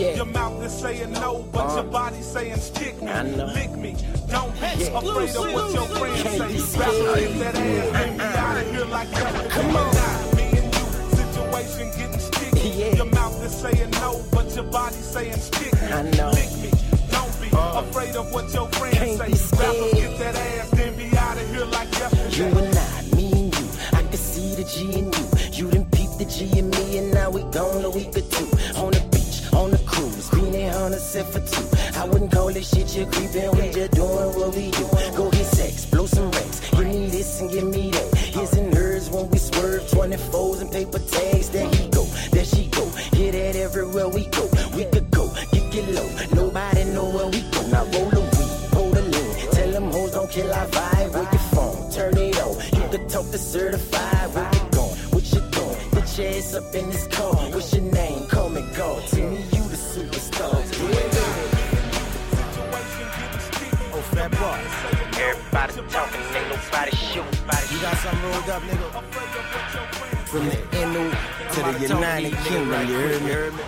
Yeah. Your mouth is saying no, but Uh. your body saying stick me, I know. lick me. Don't be Yeah. afraid of what your friends Can't say. Get that ass and be out of here like yesterday. Come on. Nah, me and you, situation getting sticky. Yeah. Your mouth is saying no, but your body saying stick me, I know. lick me. Don't be afraid of what your friends Can't say. be scared. Get that ass than be out of here like yesterday. You and I, me and you, I can see the G in you. You done peep the G in me, and now we gone a week or two. On and Honda set for two. I wouldn't call this shit you're creeping, we just doing what we do. Go get sex, blow some racks, give me this and give me that. His and hers when we swerve, 24s and paper tags. There he go, there she go, hear that everywhere we go. We could go, get get low, nobody know where we go. Now roll the weed, hold the lean, tell them hoes don't kill our vibe. With your phone, turn it on. You could talk to certified. Where you going? What you doing? Get your ass up in this car. What's your name? Call me God. Tell me you Fat. Everybody talking, ain't nobody shooting. You got something rolled up, nigga? From the NO to the United Kingdom, you heard me?